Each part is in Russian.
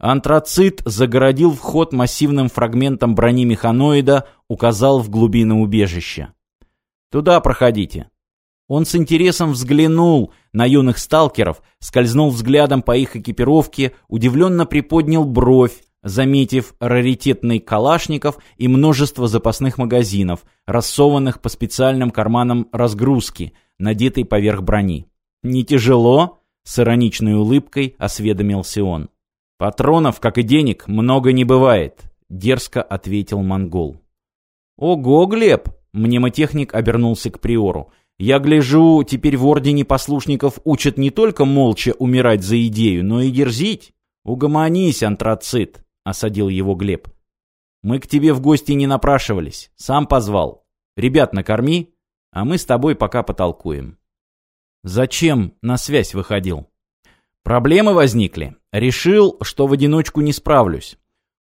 Антрацит загородил вход массивным фрагментом брони механоида, указал в глубины убежища. «Туда проходите». Он с интересом взглянул на юных сталкеров, скользнул взглядом по их экипировке, удивленно приподнял бровь, заметив раритетный калашников и множество запасных магазинов, рассованных по специальным карманам разгрузки, надетой поверх брони. «Не тяжело?» — с ироничной улыбкой осведомился он. «Патронов, как и денег, много не бывает», — дерзко ответил монгол. «Ого, Глеб!» — мнемотехник обернулся к приору. «Я гляжу, теперь в Ордене послушников учат не только молча умирать за идею, но и дерзить. Угомонись, антрацит!» — осадил его Глеб. «Мы к тебе в гости не напрашивались, сам позвал. Ребят, накорми, а мы с тобой пока потолкуем». «Зачем на связь выходил?» Проблемы возникли. Решил, что в одиночку не справлюсь.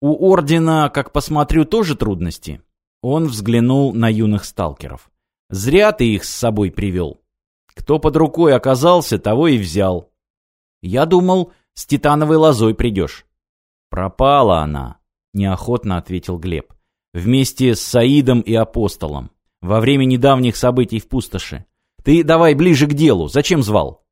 У Ордена, как посмотрю, тоже трудности. Он взглянул на юных сталкеров. Зря ты их с собой привел. Кто под рукой оказался, того и взял. Я думал, с титановой лозой придешь. Пропала она, неохотно ответил Глеб. Вместе с Саидом и Апостолом. Во время недавних событий в пустоши. Ты давай ближе к делу. Зачем звал?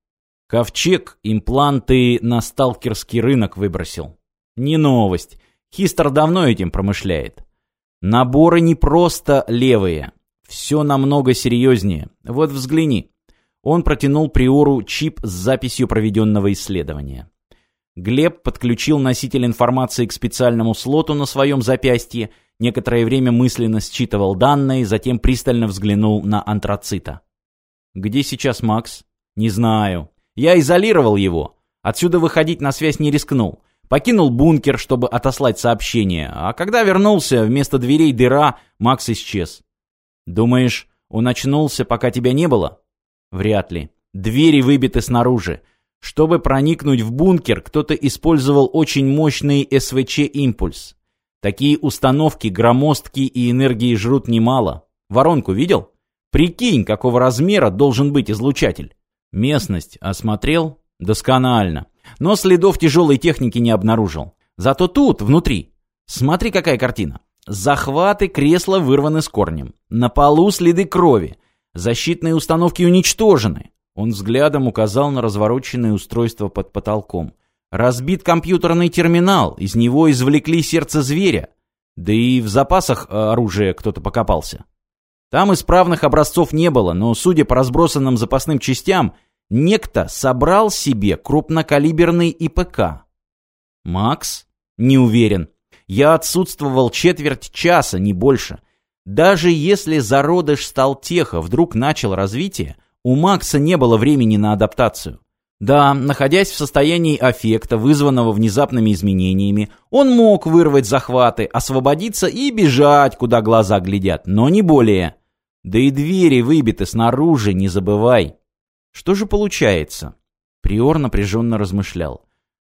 Ковчег импланты на сталкерский рынок выбросил. Не новость. Хистер давно этим промышляет. Наборы не просто левые. Все намного серьезнее. Вот взгляни. Он протянул Приору чип с записью проведенного исследования. Глеб подключил носитель информации к специальному слоту на своем запястье, некоторое время мысленно считывал данные, затем пристально взглянул на антрацита. «Где сейчас Макс?» «Не знаю. Я изолировал его. Отсюда выходить на связь не рискнул. Покинул бункер, чтобы отослать сообщение, а когда вернулся, вместо дверей дыра, Макс исчез. Думаешь, он очнулся, пока тебя не было? Вряд ли. Двери выбиты снаружи. Чтобы проникнуть в бункер, кто-то использовал очень мощный СВЧ-импульс. Такие установки громоздкие и энергии жрут немало. Воронку видел? Прикинь, какого размера должен быть излучатель. Местность осмотрел досконально, но следов тяжелой техники не обнаружил. Зато тут, внутри, смотри, какая картина. Захваты кресла вырваны с корнем. На полу следы крови. Защитные установки уничтожены. Он взглядом указал на развороченное устройство под потолком. Разбит компьютерный терминал, из него извлекли сердце зверя. Да и в запасах э, оружия кто-то покопался. Там исправных образцов не было, но, судя по разбросанным запасным частям, некто собрал себе крупнокалиберный ИПК. Макс? Не уверен. Я отсутствовал четверть часа, не больше. Даже если зародыш стал теха вдруг начал развитие, у Макса не было времени на адаптацию. Да, находясь в состоянии аффекта, вызванного внезапными изменениями, он мог вырвать захваты, освободиться и бежать, куда глаза глядят, но не более. Да и двери выбиты снаружи, не забывай. Что же получается? Приор напряженно размышлял.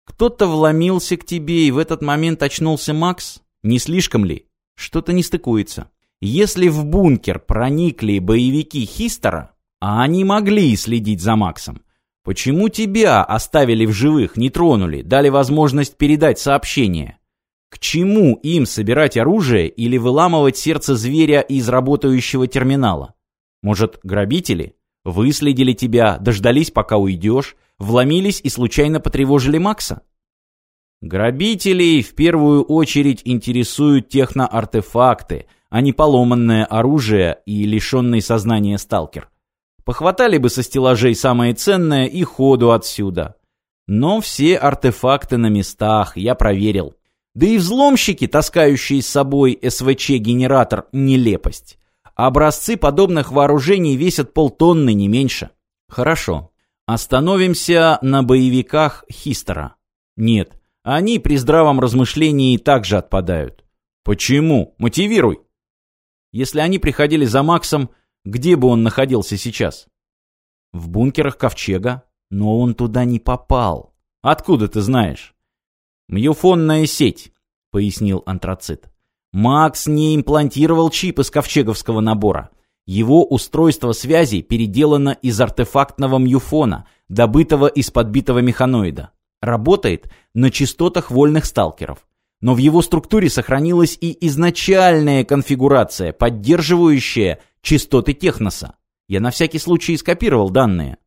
Кто-то вломился к тебе, и в этот момент очнулся Макс? Не слишком ли? Что-то не стыкуется. Если в бункер проникли боевики Хистера, а они могли следить за Максом, почему тебя оставили в живых, не тронули, дали возможность передать сообщение? К чему им собирать оружие или выламывать сердце зверя из работающего терминала? Может, грабители? Выследили тебя, дождались, пока уйдешь, вломились и случайно потревожили Макса? Грабителей в первую очередь интересуют техноартефакты, а не поломанное оружие и лишенный сознания сталкер. Похватали бы со стеллажей самое ценное и ходу отсюда. Но все артефакты на местах, я проверил. Да и взломщики, таскающие с собой СВЧ-генератор, нелепость. Образцы подобных вооружений весят полтонны, не меньше. Хорошо. Остановимся на боевиках Хистера. Нет, они при здравом размышлении также отпадают. Почему? Мотивируй. Если они приходили за Максом, где бы он находился сейчас? В бункерах Ковчега, но он туда не попал. Откуда ты знаешь? «Мьюфонная сеть», — пояснил антрацит. «Макс не имплантировал чип из ковчеговского набора. Его устройство связи переделано из артефактного мьюфона, добытого из подбитого механоида. работает на частотах вольных сталкеров. Но в его структуре сохранилась и изначальная конфигурация, поддерживающая частоты техноса. Я на всякий случай скопировал данные.